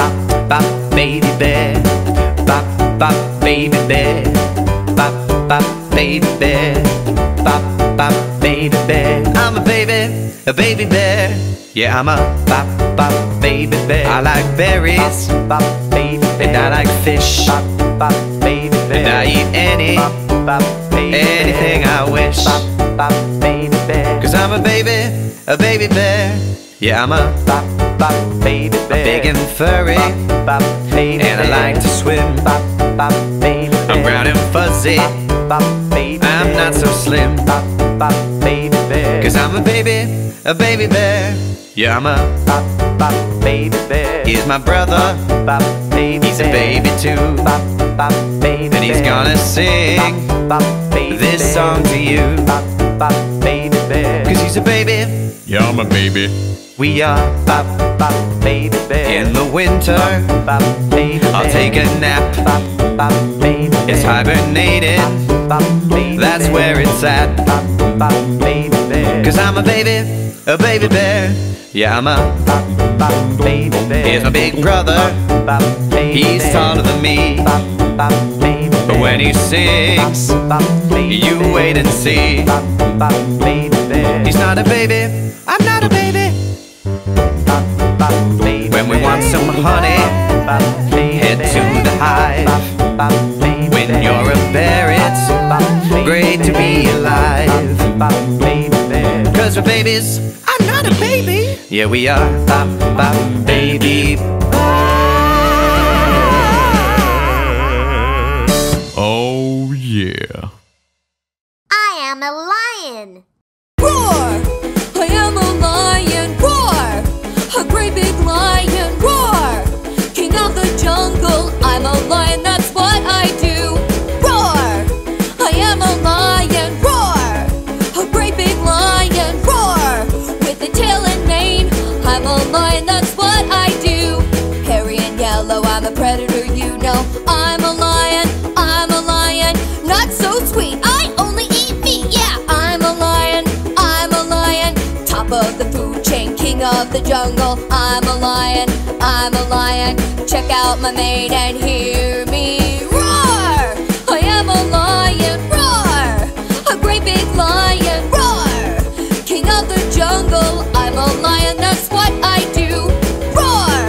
bop, bop, baby bear. Bop, bop, baby bear. Bop, bop, baby bear. Bop, bop, baby bear. I'm a baby, a baby bear. Yeah, I'm a bop, bop, baby bear. I like berries, bop, baby bear. And I like fish, bop, bop, baby bear. And I eat any, bop, bop, baby anything I wish, bop, bop, baby bear. Cause I'm a baby, a baby bear. Yeah, I'm a bop, bop, baby bear. Big and furry, bop, bop, baby And I like to swim, bop, bop, baby bear. I'm brown and fuzzy, bop, bop, baby I'm not so slim, bop, bop, baby bear. Cause I'm a baby, a baby bear. Yeah, I'm a bop, bop, baby bear. He's my brother, bop, baby He's a baby too, bop, bop, baby And he's gonna sing bop, bop, baby this song to you, bop, bop, baby bear. Cause he's a baby, Yeah, I'm a baby. we are bop, bop, baby bear. In the winter, bop, bop, baby I'll take a nap, bop, bop, baby It's hibernating, bop, baby That's where it's at, bop, bop, baby bear. Cause I'm a baby, a baby bear. Yeah, I'm a bop, bop, baby bear. Here's my big brother, bop, baby He's taller than me, bop, bop, baby But when he sings, bop, baby you wait and see. He's not a baby, I'm not a baby. When we want some honey, head to the hive. When you're a bear, it's great to be alive. Cause we're babies, I'm not a baby. Yeah, we are. Baby. Yeah. I am a lion. Roar! King of the jungle. I'm a lion, I'm a lion. Check out my mane and hear me roar. I am a lion, roar. A great big lion, roar. King of the jungle, I'm a lion, that's what I do. Roar!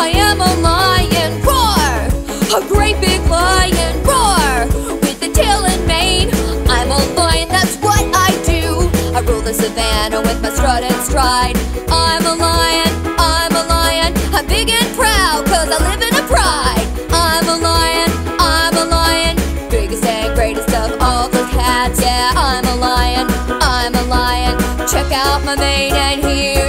I am a lion, roar! A great big lion, roar! With a tail and mane, I'm a lion, that's what I do. I rule the savannah with my strut and stride. My mane and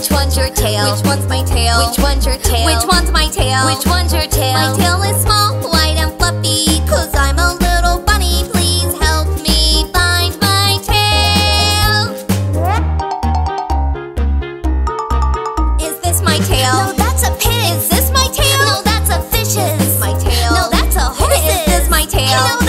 Which one's your tail? Which one's my tail? Which one's your tail? Which one's my tail? Which one's your tail? My tail is small, white and fluffy, cause I'm a little bunny. Please help me find my tail. Is this my tail? No, that's a pig. Is this my tail? No, that's a fish's. my tail? No, that's a horse's. Is this my tail? No,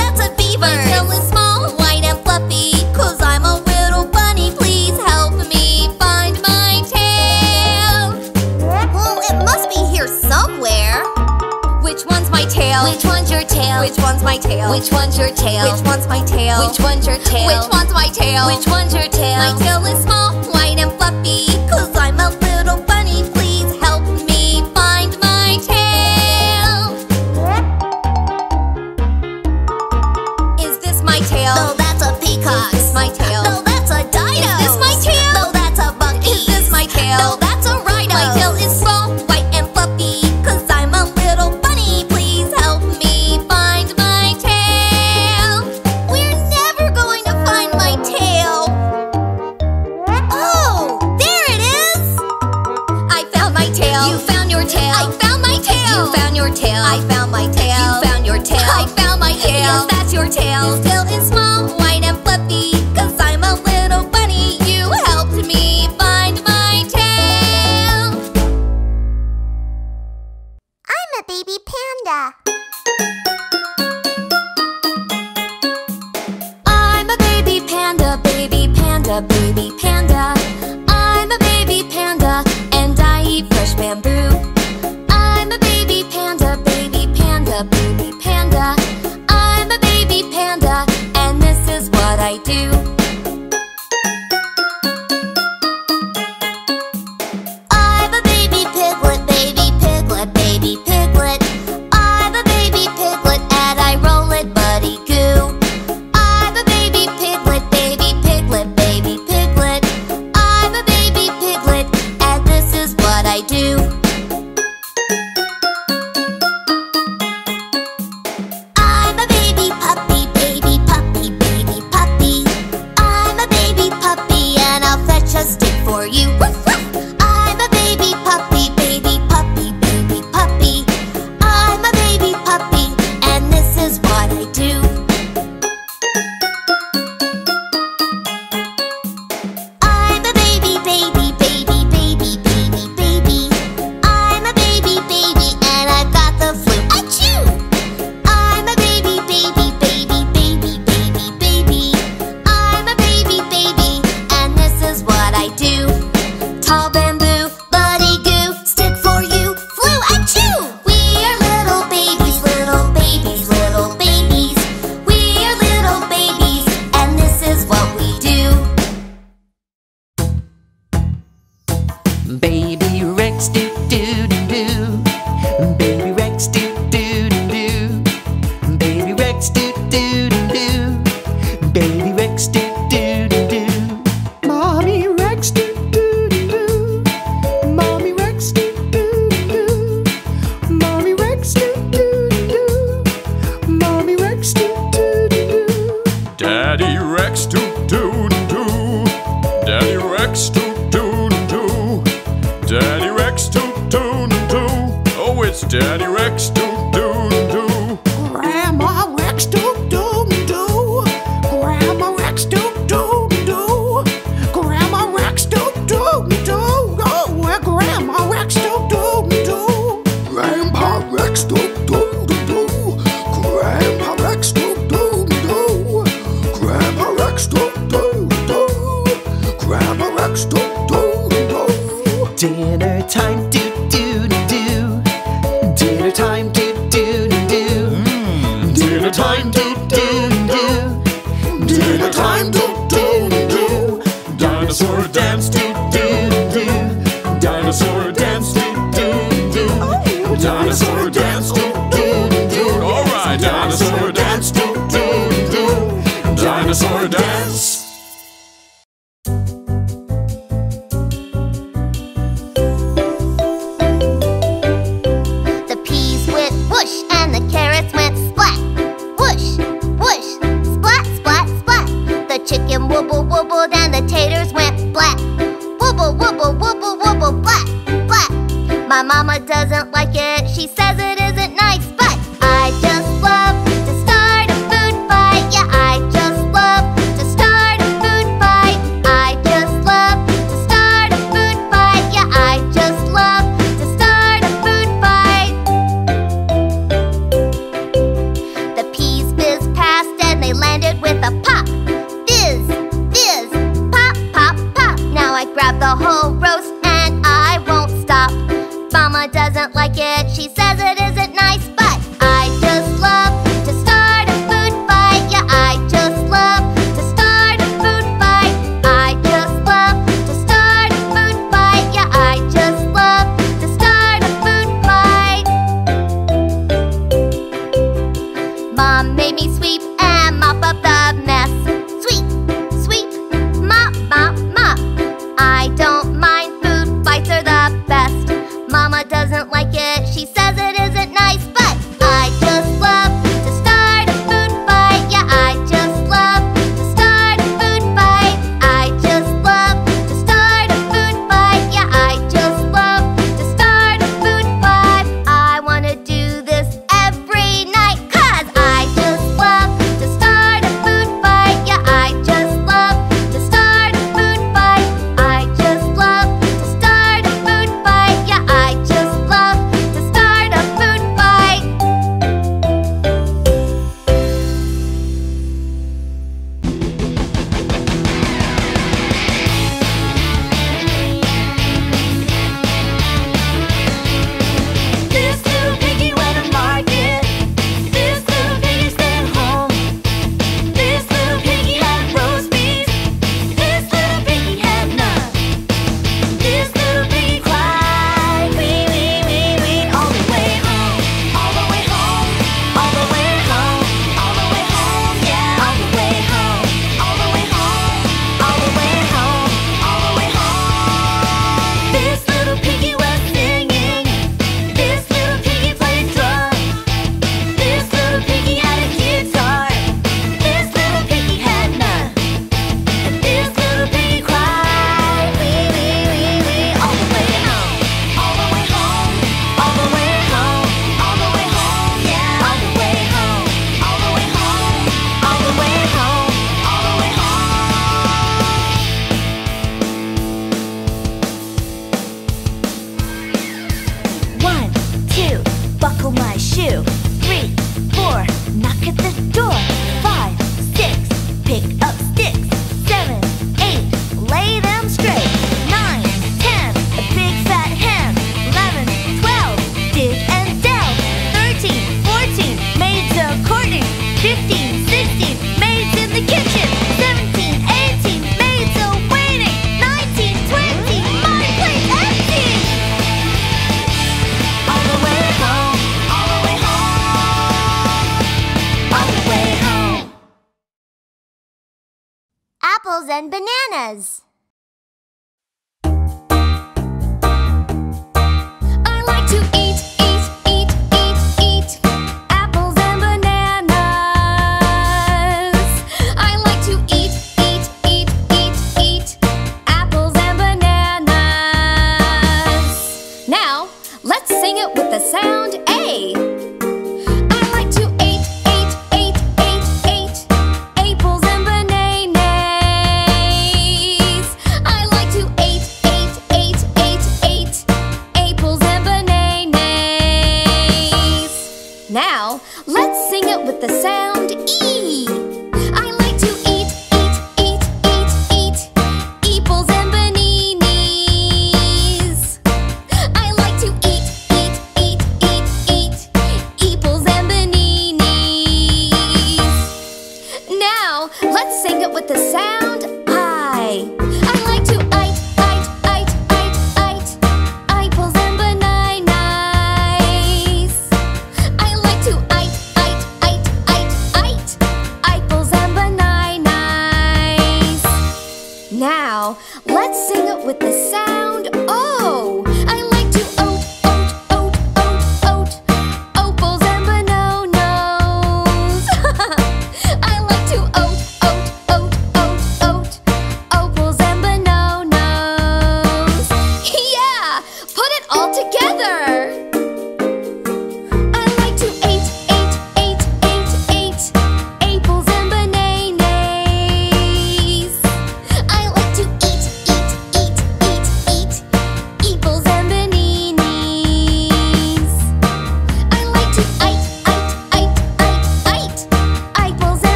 Which one's my tail? Which one's your tail? Which one's my tail? Which one's your tail? Which one's my tail? Which one's your tail? My tail is small,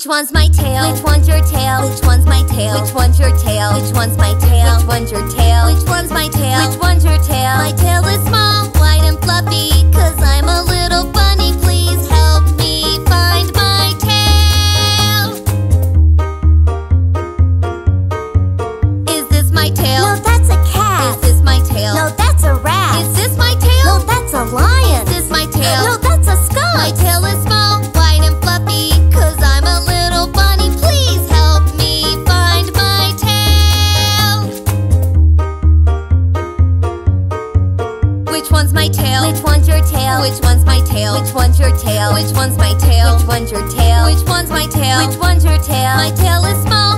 Which one's my tail? Which one's your tail? Which one's my tail? Which one's your tail? Which one's my tail? Which one's your tail? Which one's my tail? Which one's your tail? My tail is small, white and fluffy, cause I'm a little bunny. Which one's my tail? Which one's your tail? Which one's my tail? Which one's your tail? My tail is small.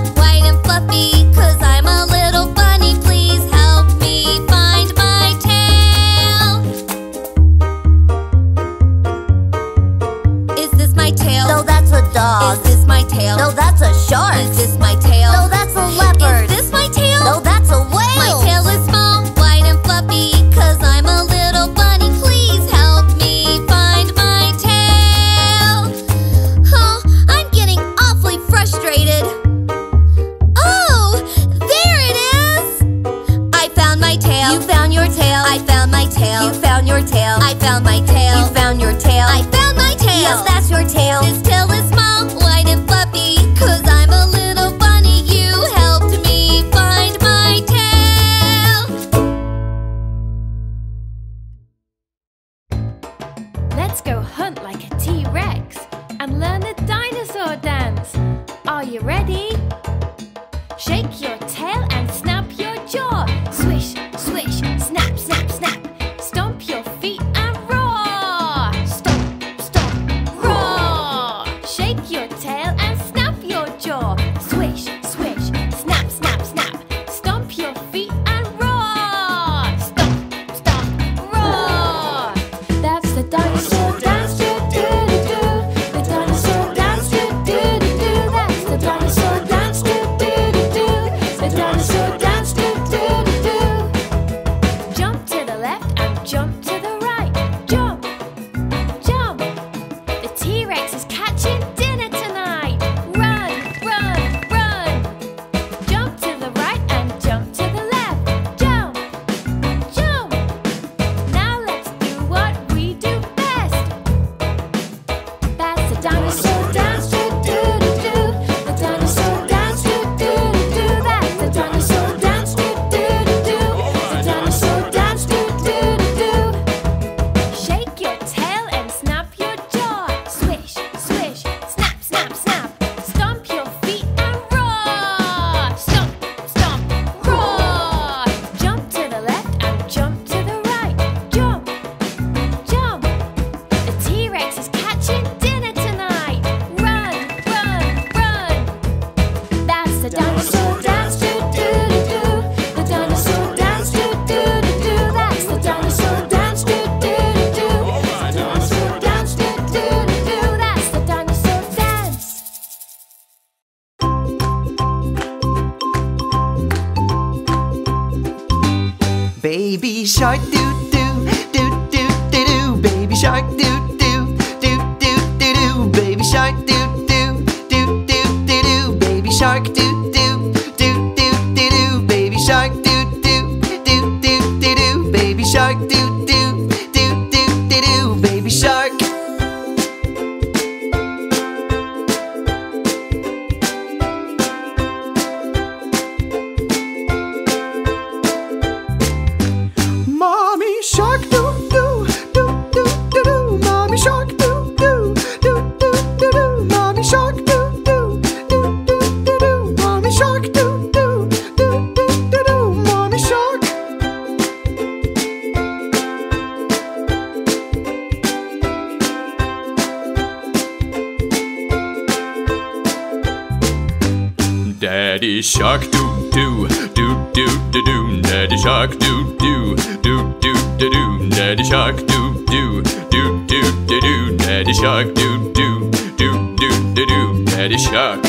Shark doo doo doo doo doo doo. Daddy shark.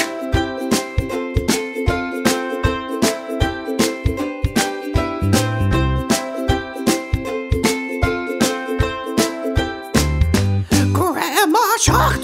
Grandma shark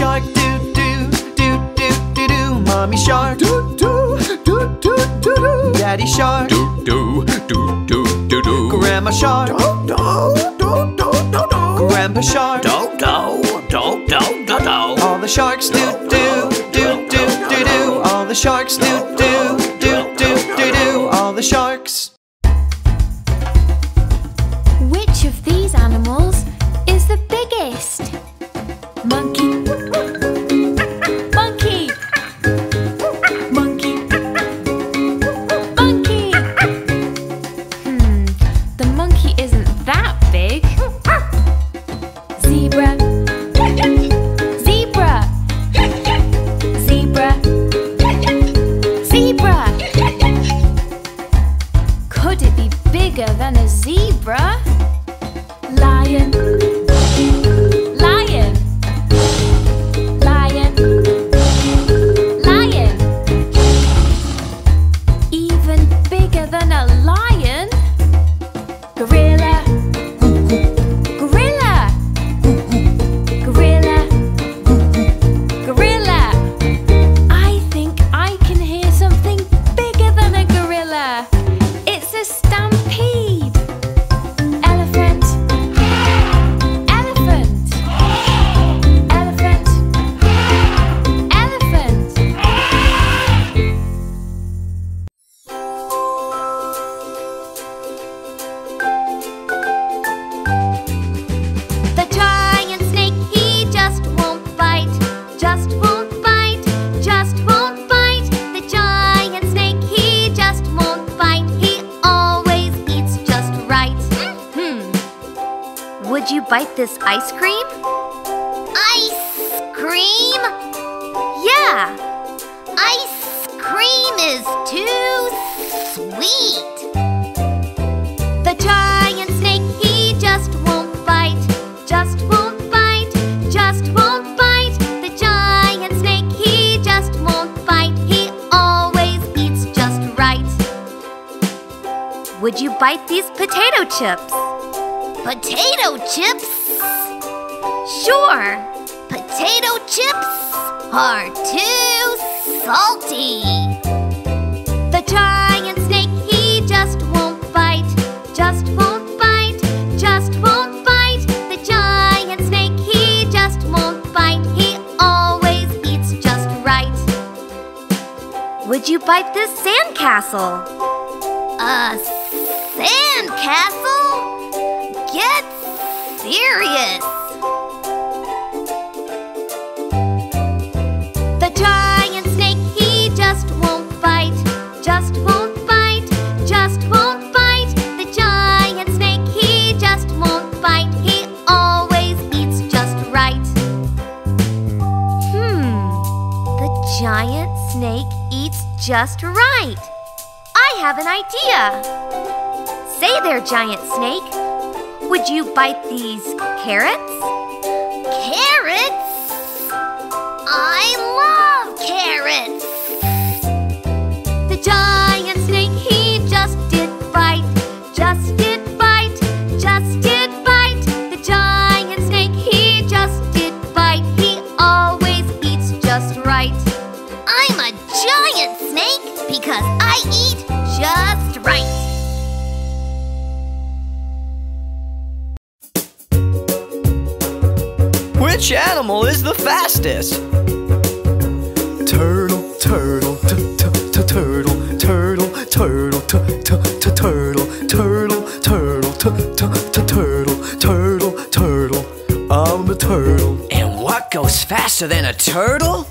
shark doo doo doo doo doo doo. Mommy shark Doo doo doo doo doo doo. Daddy shark Doo doo doo doo doo doo. Grandma shark Doo doo doo doo doo doo. Grandpa shark Doo doo doo doo doo doo. All the sharks do do do do do do. All the sharks do do do do do do. All the sharks. Bigger than a zebra? Bite this ice cream? Ice cream? Yeah. Ice cream is too sweet. The giant snake, he just won't bite, just won't bite, just won't bite. The giant snake, he just won't bite, he always eats just right. Would you bite these potato chips? Potato chips? Sure. Potato chips are too salty. The giant snake, he just won't bite, just won't bite, just won't bite. The giant snake, he just won't bite, he always eats just right. would you bite this sandcastle? A sandcastle? Get serious! The giant snake, he just won't bite, just won't bite, just won't bite. The giant snake, he just won't bite, he always eats just right. Hmm, the giant snake eats just right. I have an idea. Say there, giant snake. Would you bite these carrots? Which animal is the fastest? Turtle, turtle, t- t- t- turtle, turtle, turtle, t- t- t- turtle, turtle, turtle, t- t- t- turtle, turtle, turtle. I'm a turtle. And what goes faster than a turtle?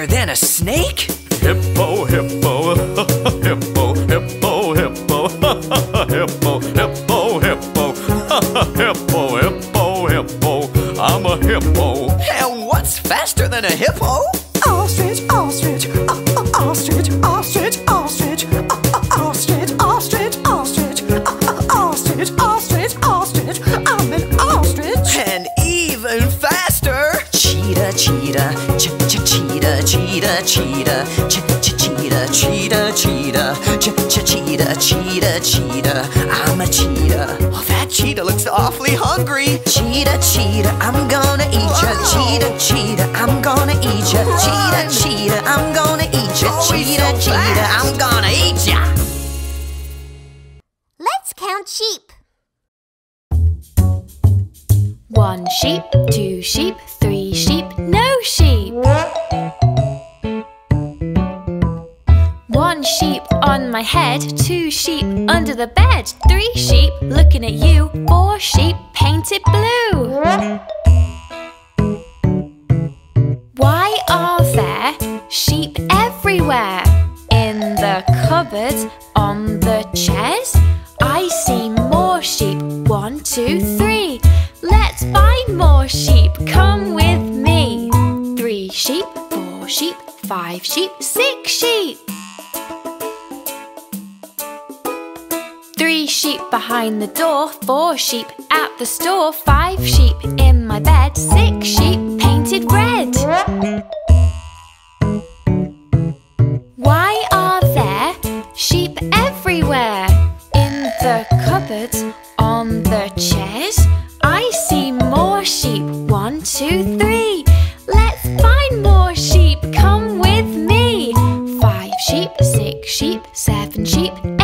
Faster than a snake? Hippo, hippo, hippo, hippo, hippo, hippo, hippo, hippo, hippo, hippo, hippo. I'm a hippo. And what's faster than a hippo? Cheetah, cheetah. I'm a cheetah. Oh, that cheetah looks awfully hungry. Cheetah, cheetah, I'm gonna eat ya. Cheetah, cheetah, the bed, three sheep looking at you, four sheep painted blue. Why are there sheep everywhere? In the cupboards, on the chairs? I see more sheep. One, two, three. Let's buy more sheep. Come with me. Three sheep, four sheep, five sheep, six sheep. Three sheep behind the door, four sheep at the store, five sheep in my bed, six sheep painted red. Why are there sheep everywhere? In the cupboards, on the chairs? I see more sheep. One, two, three. Let's find more sheep. Come with me. Five sheep, six sheep, seven sheep, sheep.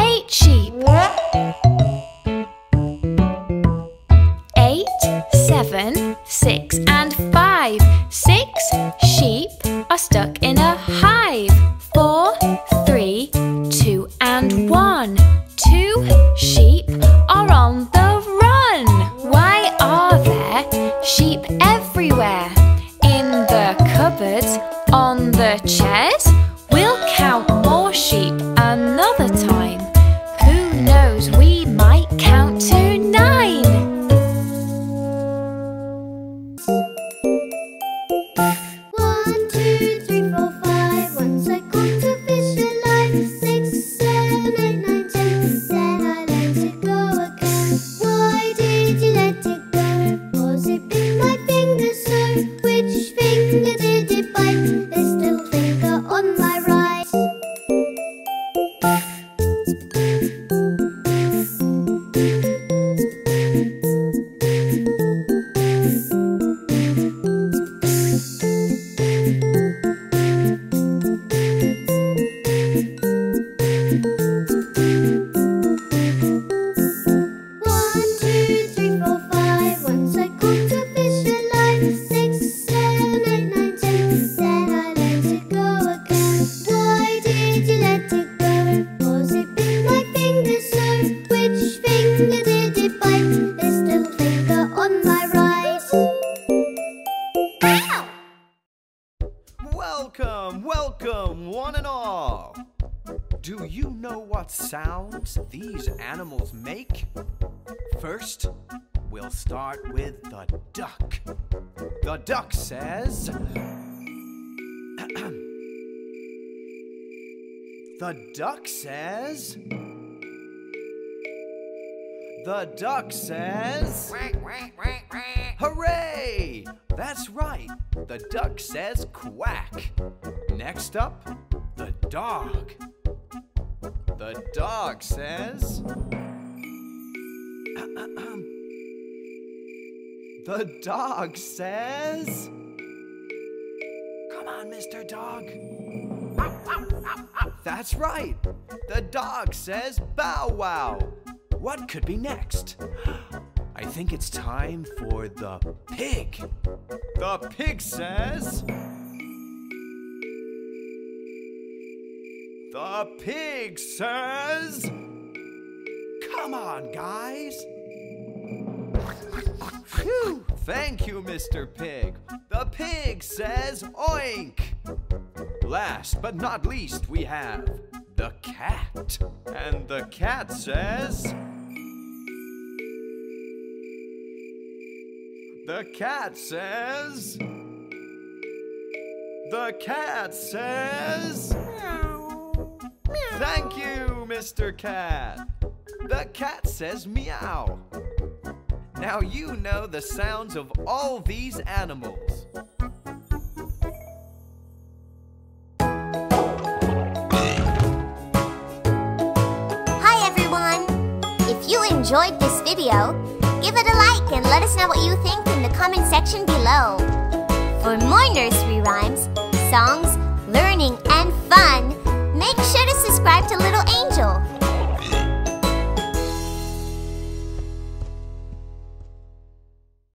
Says. the duck says. The duck says. Hooray! That's right. The duck says quack. Next up, the dog. The dog says. The dog says. On, Mr. Dog. That's right. The dog says bow wow. What could be next? I think it's time for the pig. The pig says. The pig says. Come on, guys. Phew, thank you, Mr. Pig. The pig says oink. Last but not least, we have the cat. And the cat says. The cat says. The cat says. Meow. Thank you, Mr. Cat. The cat says meow. Now you know the sounds of all these animals. Hi everyone! If you enjoyed this video, give it a like and let us know what you think in the comment section below. For more nursery rhymes, songs, learning, and fun, make sure to subscribe to Little Angel.